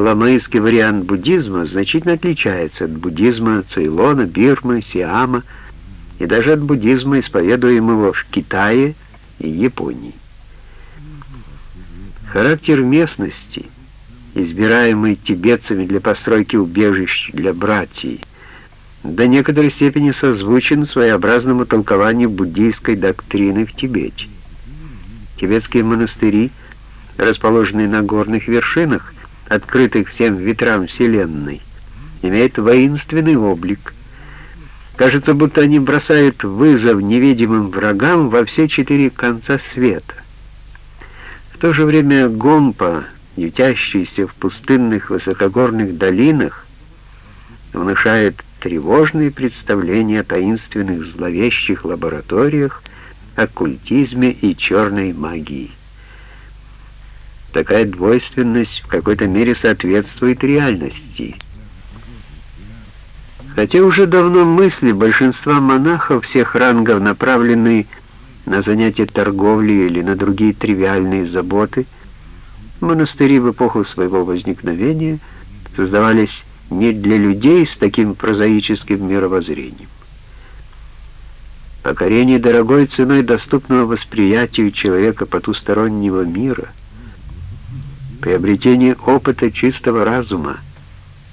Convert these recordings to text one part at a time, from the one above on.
ламейский вариант буддизма значительно отличается от буддизма Цейлона, Бирмы, Сиама и даже от буддизма, исповедуемого в Китае и Японии. Характер местности, избираемый тибетцами для постройки убежищ для братьев, до некоторой степени созвучен своеобразному толкованию буддийской доктрины в Тибете. Тибетские монастыри, расположенные на горных вершинах, открытых всем ветрам Вселенной, имеют воинственный облик. Кажется, будто они бросают вызов невидимым врагам во все четыре конца света. В то же время Гомпа, ютящийся в пустынных высокогорных долинах, внушает тревожные представления о таинственных зловещих лабораториях, оккультизме и черной магии. Такая двойственность в какой-то мере соответствует реальности. Хотя уже давно мысли большинства монахов всех рангов направлены на занятия торговли или на другие тривиальные заботы, монастыри в эпоху своего возникновения создавались не для людей с таким прозаическим мировоззрением. Покорение дорогой ценой доступного восприятию человека потустороннего мира — приобретение опыта чистого разума,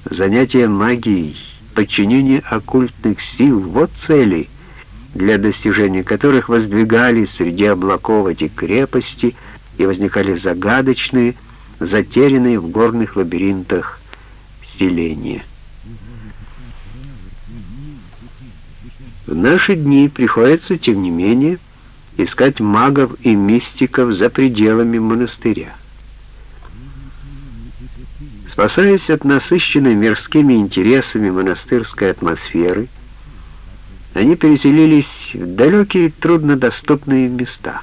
занятие магией, подчинение оккультных сил — вот цели, для достижения которых воздвигались среди облаков эти крепости и возникали загадочные, затерянные в горных лабиринтах селения. В наши дни приходится, тем не менее, искать магов и мистиков за пределами монастыря. Спасаясь от насыщенной мирскими интересами монастырской атмосферы, они переселились в далекие труднодоступные места.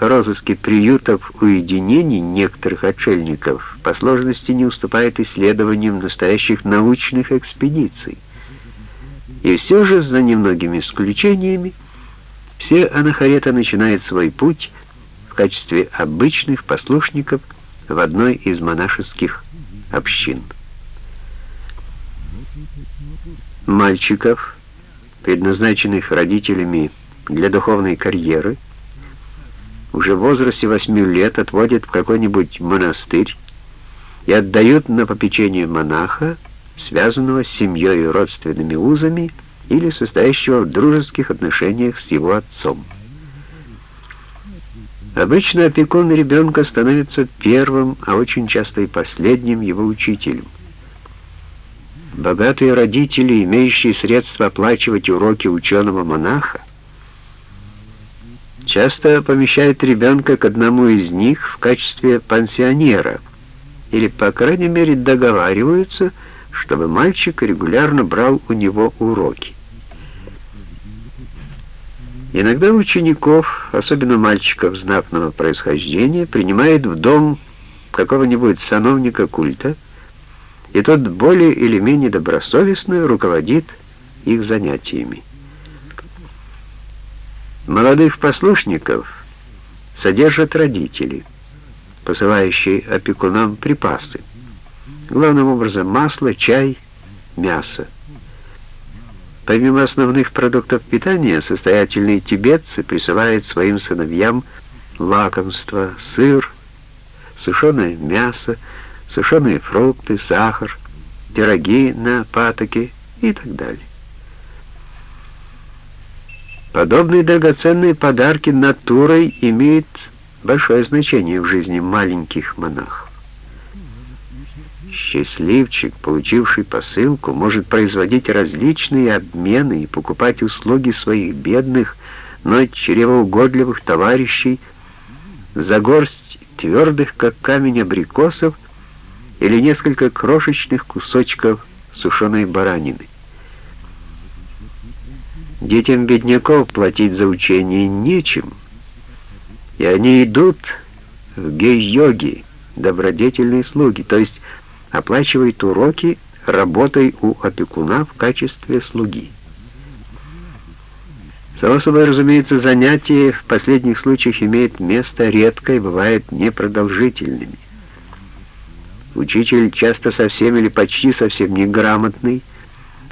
Розыски приютов уединений некоторых отшельников по сложности не уступает исследованиям настоящих научных экспедиций. И все же, за немногими исключениями, все анахареты начинают свой путь в качестве обычных послушников – в одной из монашеских общин. Мальчиков, предназначенных родителями для духовной карьеры, уже в возрасте 8 лет отводят в какой-нибудь монастырь и отдают на попечение монаха, связанного с семьей и родственными узами или состоящего в дружеских отношениях с его отцом. Обычно опекун ребенка становится первым, а очень часто и последним его учителем. Богатые родители, имеющие средства оплачивать уроки ученого-монаха, часто помещают ребенка к одному из них в качестве пансионера, или, по крайней мере, договариваются, чтобы мальчик регулярно брал у него уроки. Иногда учеников, особенно мальчиков знатного происхождения, принимают в дом какого-нибудь сановника культа, и тот более или менее добросовестно руководит их занятиями. Молодых послушников содержат родители, посылающие опекунам припасы, главным образом масло, чай, мясо. Помимо основных продуктов питания, состоятельные тибетцы присылают своим сыновьям лакомства, сыр, сушеное мясо, сушеные фрукты, сахар, пироги на патоке и так далее. Подобные драгоценные подарки натурой имеют большое значение в жизни маленьких монахов. Счастливчик, получивший посылку, может производить различные обмены и покупать услуги своих бедных, но чревоугодливых товарищей за горсть твердых, как камень абрикосов, или несколько крошечных кусочков сушеной баранины. Детям бедняков платить за учение нечем, и они идут в гей-йоги, добродетельные слуги, то есть оплачивает уроки работой у опекуна в качестве слуги. Само собой, разумеется, занятия в последних случаях имеют место редко и бывают непродолжительными. Учитель часто совсем или почти совсем неграмотный,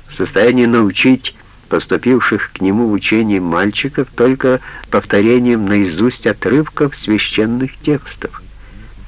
в состоянии научить поступивших к нему в учение мальчиков только повторением наизусть отрывков священных текстов.